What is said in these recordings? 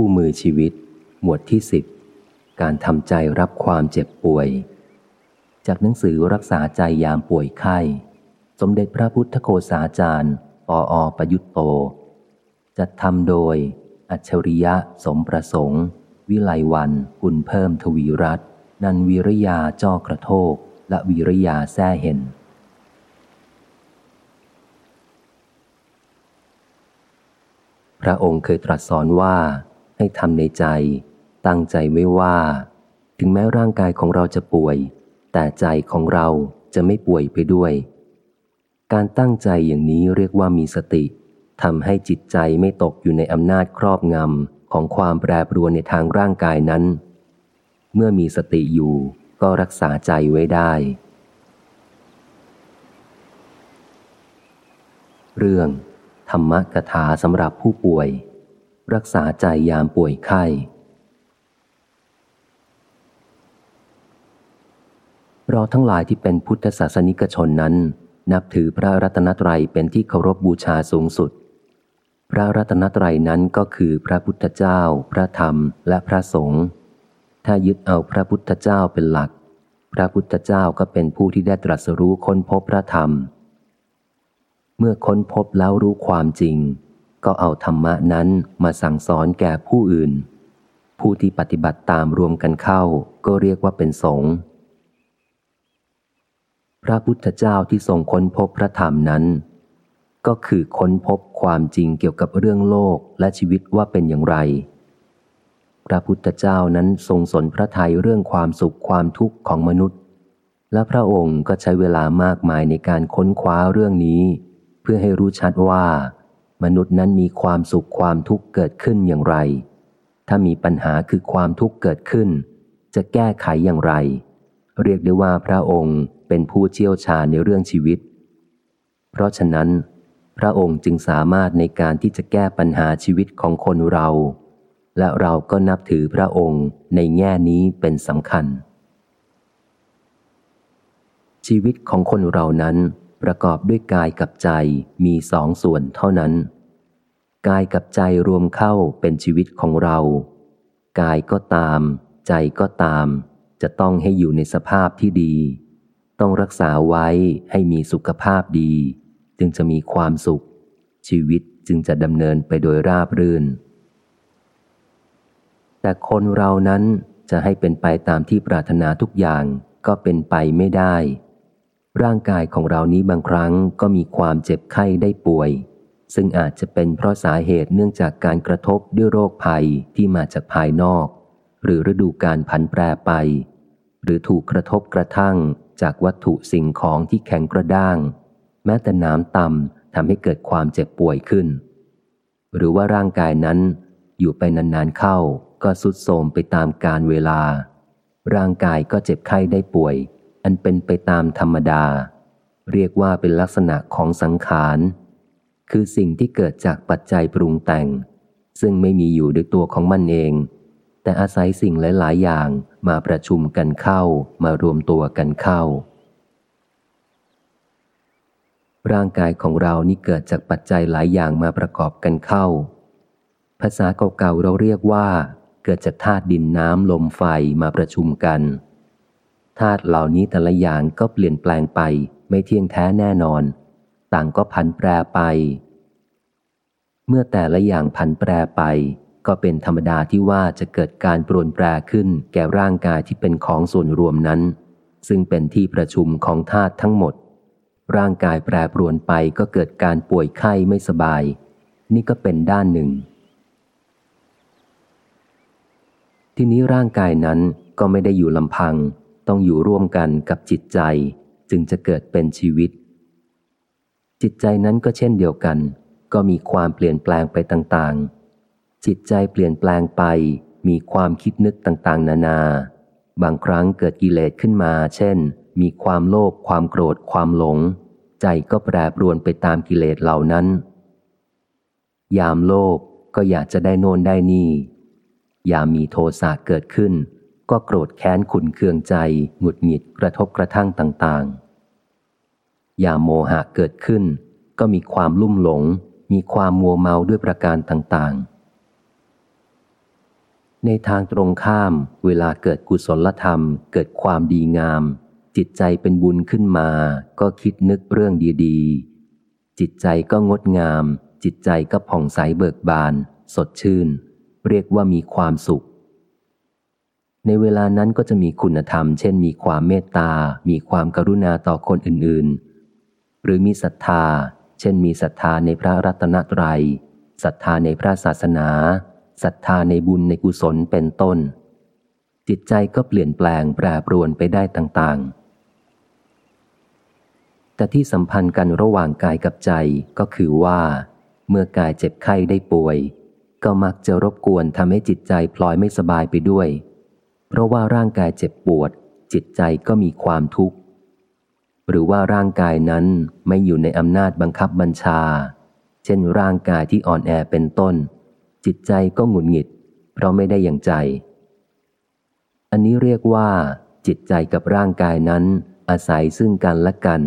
คู่มือชีวิต หมวดที่สิบการทำใจรับความเจ็บป่วย จากหนังสือรักษาใจยามป่วยไข้ สมเด็จพระพุทธโฆษาจารย์ปออประยุตโต จัดทำโดย อัจฉริยะสมประสงค์ วิไลวันคุณเพิ่มทวีรัตนันวิริยาจ้อกระโทก และวิริยาแซ่เห็นพระองค์เคยตรัสสอนว่า ให้ทำในใจ ตั้งใจไว้ว่า ถึงแม้ร่างกายของเราจะป่วย แต่ใจของเราจะไม่ป่วยไปด้วย การตั้งใจอย่างนี้เรียกว่ามีสติทำให้จิตใจไม่ตกอยู่ในอำนาจครอบงำของความแปรปรวนในทางร่างกายนั้น เมื่อมีสติอยู่ก็รักษาใจไว้ได้ เรื่อง ธรรมกถาสำหรับผู้ป่วย รักษาใจยามป่วยไข้ เราทั้งหลายที่เป็นพุทธศาสนิกชนนั้น นับถือพระรัตนตรัยเป็นที่เคารพบบูชาสูงสุด พระรัตนตรัยนั้นก็คือพระพุทธเจ้า พระธรรม และพระสงฆ์ ถ้ายึดเอาพระพุทธเจ้าเป็นหลัก พระพุทธเจ้าก็เป็นผู้ที่ได้ตรัสรู้ค้นพบพระธรรม เมื่อค้นพบแล้วรู้ความจริง ก็เอาธรรมะนั้นมาสั่งสอนแก่ผู้อื่น ผู้ที่ปฏิบัติตามรวมกันเข้าก็เรียกว่าเป็นสงฆ์พระพุทธเจ้าที่ทรงค้นพบพระธรรมนั้น ก็คือค้นพบความจริงเกี่ยวกับเรื่องโลกและชีวิตว่าเป็นอย่างไร พระพุทธเจ้านั้นทรงสนพระทัยเรื่องความสุขความทุกข์ของมนุษย์ และพระองค์ก็ใช้เวลามากมายในการค้นคว้าเรื่องนี้ เพื่อให้รู้ชัดว่า มนุษย์นั้นมีความสุขความทุกข์เกิดขึ้นอย่างไร ถ้ามีปัญหาคือความทุกข์เกิดขึ้น จะแก้ไขอย่างไร เรียกได้ว่าพระองค์เป็นผู้เชี่ยวชาญในเรื่องชีวิต เพราะฉะนั้น พระองค์จึงสามารถในการที่จะแก้ปัญหาชีวิตของคนเรา และเราก็นับถือพระองค์ในแง่นี้เป็นสำคัญ ชีวิตของคนเรานั้น ประกอบด้วยกายกับใจมีสองส่วนเท่านั้น กายกับใจรวมเข้าเป็นชีวิตของเรา กายก็ตาม ใจก็ตาม จะต้องให้อยู่ในสภาพที่ดี ต้องรักษาไว้ให้มีสุขภาพดี จึงจะมีความสุข ชีวิตจึงจะดำเนินไปโดยราบรื่น แต่คนเรานั้นจะให้เป็นไปตามที่ปรารถนาทุกอย่างก็เป็นไปไม่ได้ ร่างกายของเรานี้บางครั้งก็มีความเจ็บไข้ได้ป่วย ซึ่งอาจจะเป็นเพราะสาเหตุเนื่องจากการกระทบด้วยโรคภัยที่มาจากภายนอก หรือฤดูการผันแปรไป หรือถูกกระทบกระทั่งจากวัตถุสิ่งของที่แข็งกระด้าง แม้แต่น้ำต่ำทำให้เกิดความเจ็บป่วยขึ้น หรือว่าร่างกายนั้น อยู่ไปนานๆเข้าก็สุดโทมไปตามกาลเวลา ร่างกายก็เจ็บไข้ได้ป่วย อันเป็นไปตามธรรมดา เรียกว่าเป็นลักษณะของสังขาร คือสิ่งที่เกิดจากปัจจัยปรุงแต่ง ซึ่งไม่มีอยู่ด้วยตัวของมันเอง แต่อาศัยสิ่งหลาย ๆ อย่างมาประชุมกันเข้ามารวมตัวกันเข้า ร่างกายของเรานี่เกิดจากปัจจัยหลายอย่างมาประกอบกันเข้า ภาษาเก่าๆเราเรียกว่า เกิดจากธาตุดินน้ำลมไฟมาประชุมกัน ธาตุเหล่านี้แต่ละอย่างก็เปลี่ยนแปลงไป ไม่เที่ยงแท้แน่นอน ต่างก็พันแปรไป เมื่อแต่ละอย่างพันแปรไป ก็เป็นธรรมดาที่ว่าจะเกิดการปรวนแปรขึ้นแก่ร่างกายที่เป็นของส่วนรวมนั้น ซึ่งเป็นที่ประชุมของธาตุทั้งหมด ร่างกายแปรปรวนไปก็เกิดการป่วยไข้ไม่สบาย นี่ก็เป็นด้านหนึ่ง ทีนี้ร่างกายนั้นก็ไม่ได้อยู่ลำพัง ต้องอยู่ร่วมกันกับจิตใจจึงจะเกิดเป็นชีวิต จิตใจนั้นก็เช่นเดียวกัน ก็มีความเปลี่ยนแปลงไปต่างๆ จิตใจเปลี่ยนแปลงไป มีความคิดนึกต่างๆ นานา บางครั้งเกิดกิเลสขึ้นมา เช่น มีความโลภความโกรธความหลง ใจก็แปรปรวนไปตามกิเลสเหล่านั้น ยามโลภก็อยากจะได้โน่นได้นี่ ยามมีโทสะเกิดขึ้น ก็โกรธแค้นขุนเคืองใจ หงุดหงิดกระทบกระทั่งต่างๆ ยาโมหะเกิดขึ้น ก็มีความลุ่มหลง มีความมัวเมาด้วยประการต่างๆ ในทางตรงข้าม เวลาเกิดกุศลธรรม เกิดความดีงาม จิตใจเป็นบุญขึ้นมา ก็คิดนึกเรื่องดีๆ จิตใจก็งดงาม จิตใจก็ผ่องใสเบิกบาน สดชื่น เรียกว่ามีความสุข ในเวลานั้นก็จะมีคุณธรรม เช่น มีความเมตตา มีความกรุณาต่อคนอื่นๆ หรือมีศรัทธา เช่น มีศรัทธาในพระรัตนตรยัย ศรัทธาในพระศาสนา ศรัทธาในบุญในกุศลเป็นต้น จิตใจก็เปลี่ยนแปลงแปรปรวนไปได้ต่างๆ แต่ที่สัมพันธ์กันระหว่างกายกับใจก็คือว่า เมื่อกายเจ็บไข้ได้ป่วย ก็มักจะรบกวนทำให้จิตใจพลอยไม่สบายไปด้วย เพราะว่าร่างกายเจ็บปวด จิตใจก็มีความทุกข์ หรือว่าร่างกายนั้นไม่อยู่ในอำนาจบังคับบัญชา เช่นร่างกายที่อ่อนแอเป็นต้น จิตใจก็หงุดหงิด เพราะไม่ได้อย่างใจ อันนี้เรียกว่า จิตใจกับร่างกายนั้น อาศัยซึ่งกันและกัน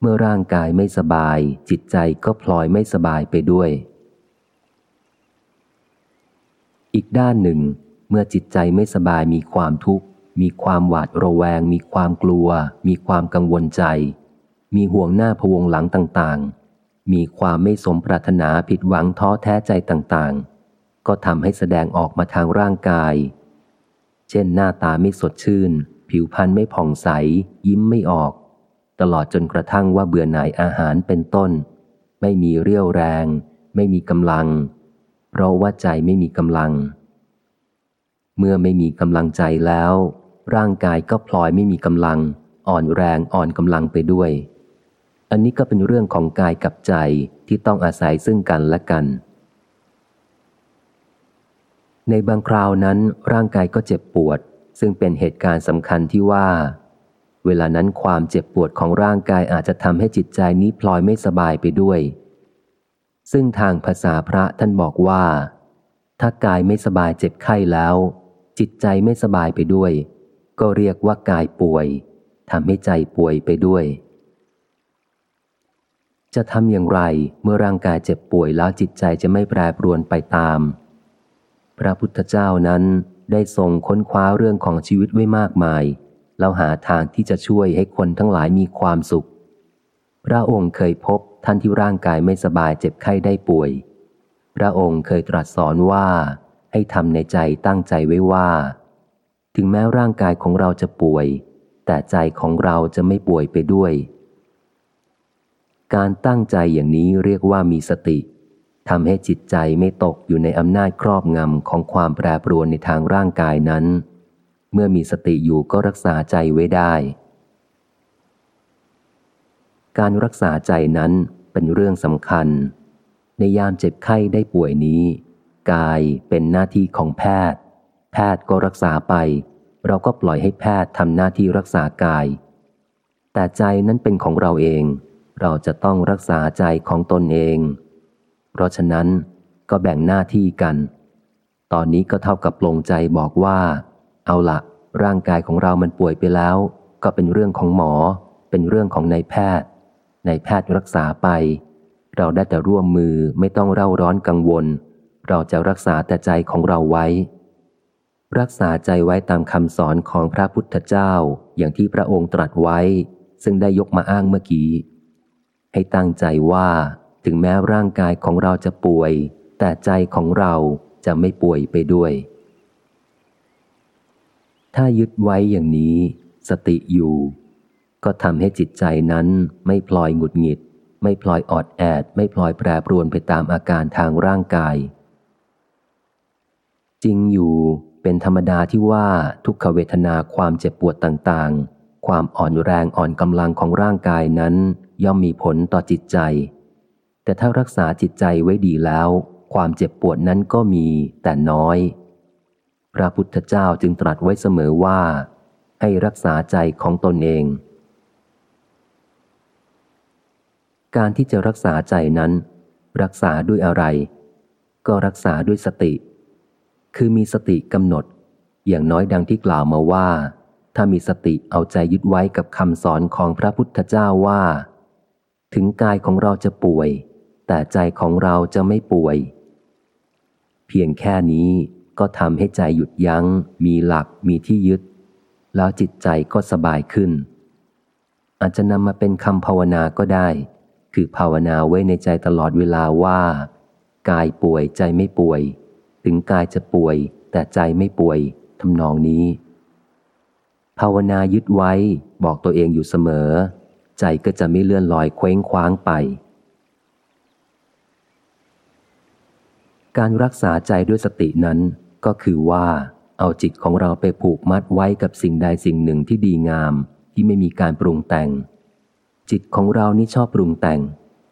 เมื่อร่างกายไม่สบาย จิตใจก็พลอยไม่สบายไปด้วย อีกด้านหนึ่ง เมื่อจิตใจไม่สบายมีความทุกข์ มีความหวาดระแวง มีความกลัว มีความกังวลใจ มีห่วงหน้าพวงหลังต่างๆ มีความไม่สมปรารถนาผิดหวังท้อแท้ใจต่างๆ ก็ทำให้แสดงออกมาทางร่างกาย เช่นหน้าตาไม่สดชื่น ผิวพรรณไม่ผ่องใส ยิ้มไม่ออก ตลอดจนกระทั่งว่าเบื่อหน่ายอาหารเป็นต้น ไม่มีเรี่ยวแรง ไม่มีกำลัง เพราะว่าใจไม่มีกำลัง เมื่อไม่มีกำลังใจแล้ว ร่างกายก็พลอยไม่มีกำลัง อ่อนแรงอ่อนกำลังไปด้วย อันนี้ก็เป็นเรื่องของกายกับใจที่ต้องอาศัยซึ่งกันและกัน ในบางคราวนั้นร่างกายก็เจ็บปวด ซึ่งเป็นเหตุการณ์สำคัญที่ว่า เวลานั้นความเจ็บปวดของร่างกายอาจจะทำให้จิตใจนี้พลอยไม่สบายไปด้วย ซึ่งทางภาษาพระท่านบอกว่า ถ้ากายไม่สบายเจ็บไข้แล้ว จิตใจไม่สบายไปด้วย ก็เรียกว่ากายป่วยทำให้ใจป่วยไปด้วย จะทำอย่างไรเมื่อร่างกายเจ็บป่วยแล้วจิตใจจะไม่แปรปรวนไปตาม พระพุทธเจ้านั้นได้ทรงค้นคว้าเรื่องของชีวิตไว้มากมาย แล้วหาทางที่จะช่วยให้คนทั้งหลายมีความสุข พระองค์เคยพบท่านที่ร่างกายไม่สบายเจ็บไข้ได้ป่วย พระองค์เคยตรัสสอนว่า ให้ทำในใจตั้งใจไว้ว่า ถึงแม้ร่างกายของเราจะป่วย แต่ใจของเราจะไม่ป่วยไปด้วย การตั้งใจอย่างนี้เรียกว่ามีสติทำให้จิตใจไม่ตกอยู่ในอำนาจครอบงำของความแปรปรวนในทางร่างกายนั้น เมื่อมีสติอยู่ก็รักษาใจไว้ได้ การรักษาใจนั้นเป็นเรื่องสำคัญ ในยามเจ็บไข้ได้ป่วยนี้ กายเป็นหน้าที่ของแพทย์ แพทย์ก็รักษาไป เราก็ปล่อยให้แพทย์ทำหน้าที่รักษากาย แต่ใจนั้นเป็นของเราเอง เราจะต้องรักษาใจของตนเอง เพราะฉะนั้นก็แบ่งหน้าที่กัน ตอนนี้ก็เท่ากับปลงใจบอกว่า เอาละร่างกายของเรามันป่วยไปแล้ว ก็เป็นเรื่องของหมอ เป็นเรื่องของนายแพทย์นายแพทย์รักษาไป เราได้แต่ร่วมมือไม่ต้องเร่าร้อนกังวล เราจะรักษาแต่ใจของเราไว้ รักษาใจไว้ตามคำสอนของพระพุทธเจ้าอย่างที่พระองค์ตรัสไว้ ซึ่งได้ยกมาอ้างเมื่อกี้ ให้ตั้งใจว่าถึงแม้ร่างกายของเราจะป่วย แต่ใจของเราจะไม่ป่วยไปด้วย ถ้ายึดไว้อย่างนี้ สติอยู่ ก็ทำให้จิตใจนั้นไม่พลอยหงุดหงิด ไม่พลอยออดแอด ไม่พลอยแปรปรวนไปตามอาการทางร่างกาย จริงอยู่เป็นธรรมดาที่ว่าทุกขเวทนาความเจ็บปวดต่างๆ ความอ่อนแรงอ่อนกำลังของร่างกายนั้น ย่อมมีผลต่อจิตใจ แต่ถ้ารักษาจิตใจไว้ดีแล้ว ความเจ็บปวดนั้นก็มีแต่น้อย พระพุทธเจ้าจึงตรัสไว้เสมอว่า ให้รักษาใจของตนเอง การที่จะรักษาใจนั้น รักษาด้วยอะไร ก็รักษาด้วยสติ คือมีสติกำหนด อย่างน้อยดังที่กล่าวมาว่า ถ้ามีสติเอาใจยึดไว้กับคำสอนของพระพุทธเจ้าว่า ถึงกายของเราจะป่วย แต่ใจของเราจะไม่ป่วย เพียงแค่นี้ก็ทำให้ใจหยุดยัง้ง มีหลักมีที่ยึด แล้วจิตใจก็สบายขึ้น อาจจะนำมาเป็นคำภาวนาก็ได้ คือภาวนาไว้ในใจตลอดเวลาว่า กายป่วยใจไม่ป่วย ถึงกายจะป่วย แต่ใจไม่ป่วยทำนองนี้ ภาวนายึดไว้บอกตัวเองอยู่เสมอ ใจก็จะไม่เลื่อนลอยเคว้งคว้างไป การรักษาใจด้วยสตินั้นก็คือว่าเอาจิตของเราไปผูกมัดไว้กับสิ่งใดสิ่งหนึ่งที่ดีงามที่ไม่มีการปรุงแต่ง จิตของเรานี่ชอบปรุงแต่ง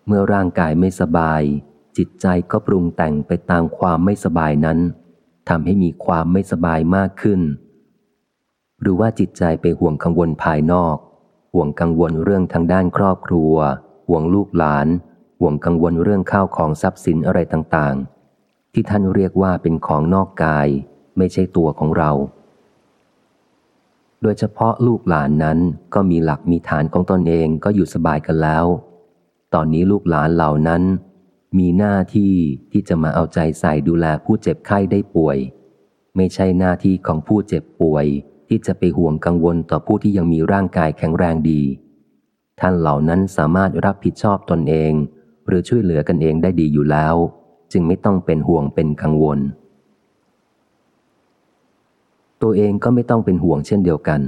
เมื่อร่างกายไม่สบาย จิตใจก็ปรุงแต่งไปตามความไม่สบายนั้นทำให้มีความไม่สบายมากขึ้น หรือว่าจิตใจไปห่วงกังวลภายนอก ห่วงกังวลเรื่องทางด้านครอบครัว ห่วงลูกหลาน ห่วงกังวลเรื่องข้าวของทรัพย์สินอะไรต่างๆ ที่ท่านเรียกว่าเป็นของนอกกาย ไม่ใช่ตัวของเรา โดยเฉพาะลูกหลานนั้นก็มีหลักมีฐานของตนเองก็อยู่สบายกันแล้ว ตอนนี้ลูกหลานเหล่านั้น มีหน้าที่ที่จะมาเอาใจใส่ดูแลผู้เจ็บไข้ได้ป่วย ไม่ใช่หน้าที่ของผู้เจ็บป่วย ที่จะไปห่วงกังวลต่อผู้ที่ยังมีร่างกายแข็งแรงดี ท่านเหล่านั้นสามารถรับผิดชอบตนเอง หรือช่วยเหลือกันเองได้ดีอยู่แล้ว จึงไม่ต้องเป็นห่วงเป็นกังวล ตัวเองก็ไม่ต้องเป็นห่วงเช่นเดียวกัน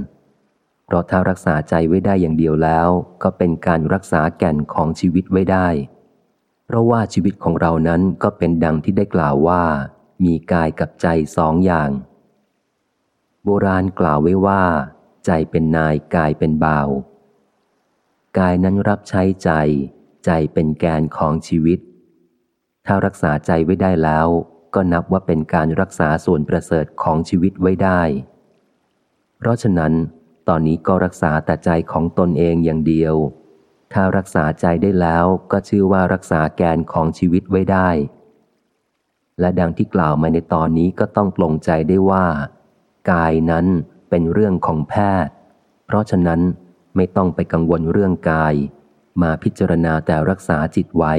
เพราะถ้ารักษาใจไว้ได้อย่างเดียวแล้ว ก็เป็นการรักษาแก่นของชีวิตไว้ได้ เพราะว่าชีวิตของเรานั้นก็เป็นดังที่ได้กล่าวว่า มีกายกับใจสองอย่าง โบราณกล่าวไว้ว่า ใจเป็นนายกายเป็นบ่าว กายนั้นรับใช้ใจ ใจเป็นแกนของชีวิต ถ้ารักษาใจไว้ได้แล้ว ก็นับว่าเป็นการรักษาส่วนประเสริฐของชีวิตไว้ได้ เพราะฉะนั้น ตอนนี้ก็รักษาแต่ใจของตนเองอย่างเดียว ถ้ารักษาใจได้แล้วก็ชื่อว่ารักษาแกนของชีวิตไว้ได้ และดังที่กล่าวมาในตอนนี้ก็ต้องปลงใจได้ว่า กายนั้นเป็นเรื่องของแพทย์ เพราะฉะนั้นไม่ต้องไปกังวลเรื่องกาย มาพิจารณาแต่รักษาจิตไว้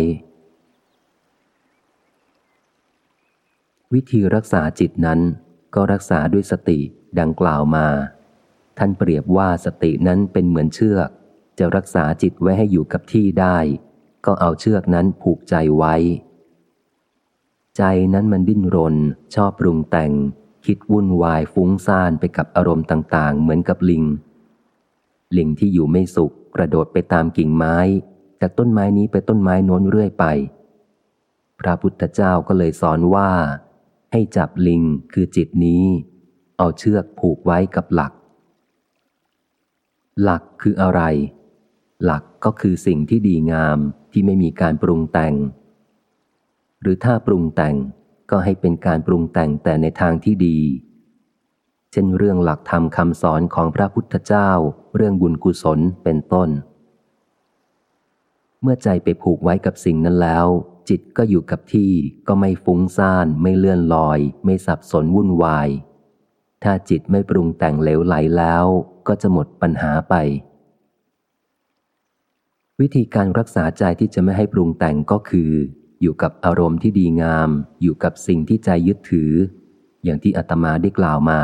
วิธีรักษาจิตนั้นก็รักษาด้วยสติดังกล่าวมา ท่านเปรียบว่าสตินั้นเป็นเหมือนเชือก จะรักษาจิตไว้ให้อยู่กับที่ได้ ก็เอาเชือกนั้นผูกใจไว้ ใจนั้นมันดิ้นรน ชอบปรุงแต่ง คิดวุ่นวายฟุ้งซ่านไปกับอารมณ์ต่าง ๆ เหมือนกับลิง ลิงที่อยู่ไม่สุขกระโดดไปตามกิ่งไม้ จากต้นไม้นี้ไปต้นไม้โน้นเรื่อยไป พระพุทธเจ้าก็เลยสอนว่า ให้จับลิงคือจิตนี้ เอาเชือกผูกไว้กับหลักหลักคืออะไร หลักก็คือสิ่งที่ดีงามที่ไม่มีการปรุงแต่ง หรือถ้าปรุงแต่งก็ให้เป็นการปรุงแต่งแต่ในทางที่ดี เช่นเรื่องหลักธรรมคำสอนของพระพุทธเจ้า เรื่องบุญกุศลเป็นต้น เมื่อใจไปผูกไว้กับสิ่งนั้นแล้ว จิตก็อยู่กับที่ก็ไม่ฟุ้งซ่าน ไม่เลื่อนลอย ไม่สับสนวุ่นวาย ถ้าจิตไม่ปรุงแต่งเหลวไหลแล้ว ก็จะหมดปัญหาไป วิธีการรักษาใจที่จะไม่ให้ปรุงแต่งก็คือ อยู่กับอารมณ์ที่ดีงาม อยู่กับสิ่งที่ใจยึดถือ อย่างที่อาตมาได้กล่าวมา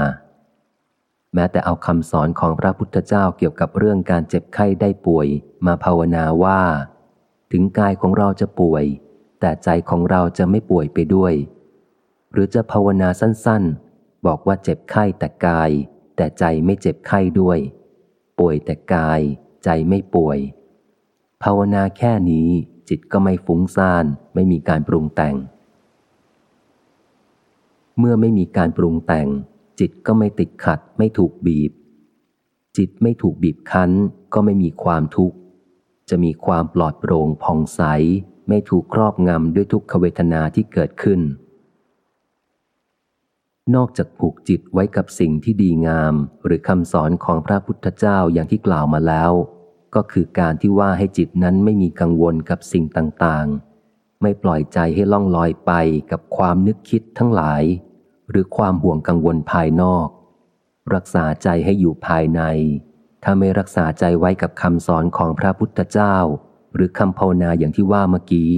แม้แต่เอาคำสอนของพระพุทธเจ้าเกี่ยวกับเรื่องการเจ็บไข้ได้ป่วย มาภาวนาว่า ถึงกายของเราจะป่วย แต่ใจของเราจะไม่ป่วยไปด้วย หรือจะภาวนาสั้นๆ บอกว่าเจ็บไข้แต่กาย แต่ใจไม่เจ็บไข้ด้วย ป่วยแต่กาย ใจไม่ป่วย ภาวนาแค่นี้จิตก็ไม่ฟุ้งซ่าน ไม่มีการปรุงแต่ง เมื่อไม่มีการปรุงแต่ง จิตก็ไม่ติดขัด ไม่ถูกบีบ จิตไม่ถูกบีบคั้น ก็ไม่มีความทุกข์ จะมีความปลอดโปร่งผ่องใส ไม่ถูกครอบงำด้วยทุกขเวทนาที่เกิดขึ้น นอกจากผูกจิตไว้กับสิ่งที่ดีงาม หรือคำสอนของพระพุทธเจ้าอย่างที่กล่าวมาแล้ว ก็คือการที่ว่าให้จิตนั้นไม่มีกังวลกับสิ่งต่างๆ ไม่ปล่อยใจให้ล่องลอยไปกับความนึกคิดทั้งหลาย หรือความห่วงกังวลภายนอก รักษาใจให้อยู่ภายใน ถ้าไม่รักษาใจไว้กับคำสอนของพระพุทธเจ้า หรือคำภาวนาอย่างที่ว่าเมื่อกี้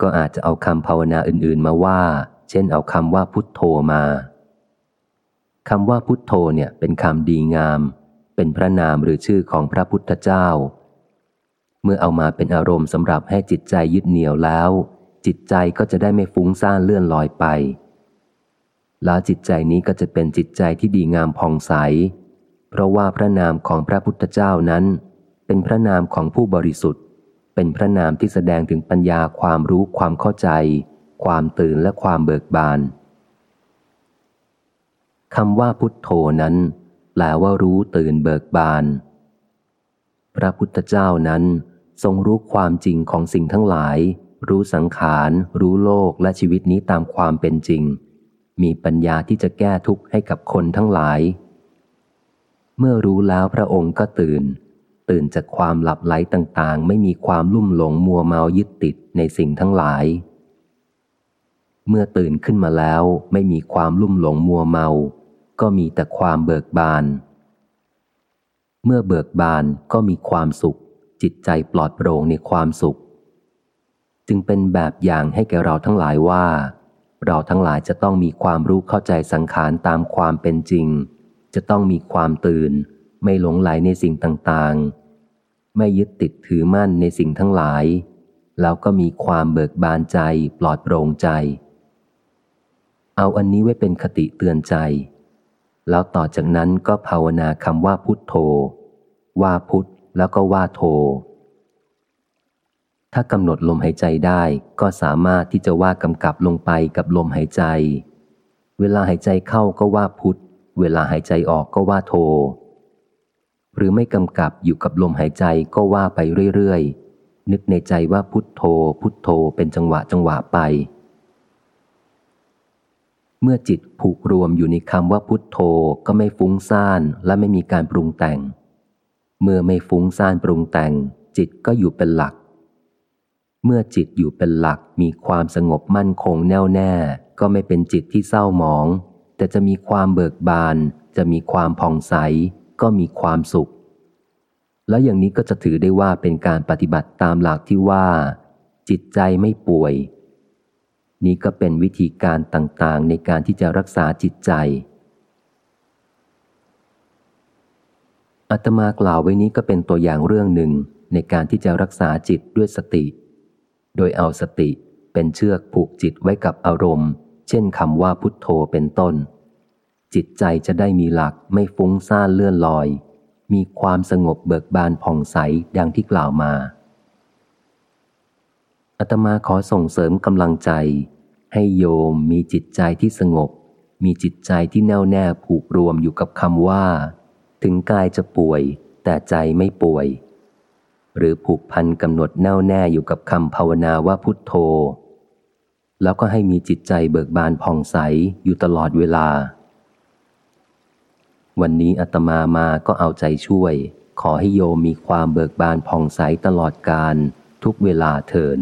ก็อาจจะเอาคำภาวนาอื่นๆมาว่า เช่นเอาคำว่าพุทโธมาคำว่าพุทโธเนี่ยเป็นคำดีงาม เป็นพระนามหรือชื่อของพระพุทธเจ้า เมื่อเอามาเป็นอารมณ์สำหรับให้จิตใจยึดเหนี่ยวแล้ว จิตใจก็จะได้ไม่ฟุ้งซ่านเลื่อนลอยไป แล้วจิตใจนี้ก็จะเป็นจิตใจที่ดีงามผ่องใส เพราะว่าพระนามของพระพุทธเจ้านั้น เป็นพระนามของผู้บริสุทธิ์ เป็นพระนามที่แสดงถึงปัญญาความรู้ความเข้าใจ ความตื่นและความเบิกบานคำว่าพุทโธนั้น ลว่ารู้ตื่นเบิกบาน พระพุทธเจ้านั้นทรงรู้ความจริงของสิ่งทั้งหลาย รู้สังขาร รู้โลกและชีวิตนี้ตามความเป็นจริง มีปัญญาที่จะแก้ทุกข์ให้กับคนทั้งหลาย เมื่อรู้แล้วพระองค์ก็ตื่น ตื่นจากความหลับไหลต่างๆ ไม่มีความลุ่มหลงมัวเมายึดติดในสิ่งทั้งหลาย เมื่อตื่นขึ้นมาแล้วไม่มีความลุ่มหลงมัวเมา ก็มีแต่ความเบิกบาน เมื่อเบิกบานก็มีความสุข จิตใจปลอดโปร่งในความสุข จึงเป็นแบบอย่างให้แก่เราทั้งหลายว่า เราทั้งหลายจะต้องมีความรู้เข้าใจสังขารตามความเป็นจริง จะต้องมีความตื่น ไม่หลงไหลในสิ่งต่างๆ ไม่ยึดติดถือมั่นในสิ่งทั้งหลาย แล้วก็มีความเบิกบานใจ ปลอดโปร่งใจเอาอันนี้ไว้เป็นคติเตือนใจ แล้วต่อจากนั้นก็ภาวนาคำว่าพุทโธ ว่าพุทแล้วก็ว่าโธ ถ้ากำหนดลมหายใจได้ก็สามารถที่จะว่ากำกับลงไปกับลมหายใจ เวลาหายใจเข้าก็ว่าพุทเวลาหายใจออกก็ว่าโธ หรือไม่กำกับอยู่กับลมหายใจก็ว่าไปเรื่อยๆ นึกในใจว่าพุทโธ พุทโธเป็นจังหวะจังหวะไป เมื่อจิตผูกรวมอยู่ในคำว่าพุทโธก็ไม่ฟุ้งซ่านและไม่มีการปรุงแต่ง เมื่อไม่ฟุ้งซ่านปรุงแต่ง จิตก็อยู่เป็นหลัก เมื่อจิตอยู่เป็นหลักมีความสงบมั่นคงแน่วแน่ ก็ไม่เป็นจิตที่เศร้าหมอง แต่จะมีความเบิกบาน จะมีความผ่องใส ก็มีความสุข แล้วอย่างนี้ก็จะถือได้ว่าเป็นการปฏิบัติตามหลักที่ว่า จิตใจไม่ป่วย นี้ก็เป็นวิธีการต่างๆ ในการที่จะรักษาจิตใจอาตมากล่าวไว้นี้ก็เป็นตัวอย่างเรื่องหนึ่งในการที่จะรักษาจิตด้วยสติ โดยเอาสติเป็นเชือกผูกจิตไว้กับอารมณ์ เช่นคำว่าพุทโธเป็นต้น จิตใจจะได้มีหลักไม่ฟุ้งซ่านเลื่อนลอย มีความสงบเบิกบานผ่องใสดังที่กล่าวมา อาตมาขอส่งเสริมกำลังใจ ให้โยมมีจิตใจที่สงบ มีจิตใจที่แน่วแน่ผูกรวมอยู่กับคำว่า ถึงกายจะป่วย แต่ใจไม่ป่วย หรือผูกพันกำหนดแน่วแน่อยู่กับคำภาวนาว่าพุทโธ แล้วก็ให้มีจิตใจเบิกบานผ่องใสอยู่ตลอดเวลา วันนี้อาตมามาก็เอาใจช่วย ขอให้โยมมีความเบิกบานผ่องใสตลอดการทุกเวลาเทิน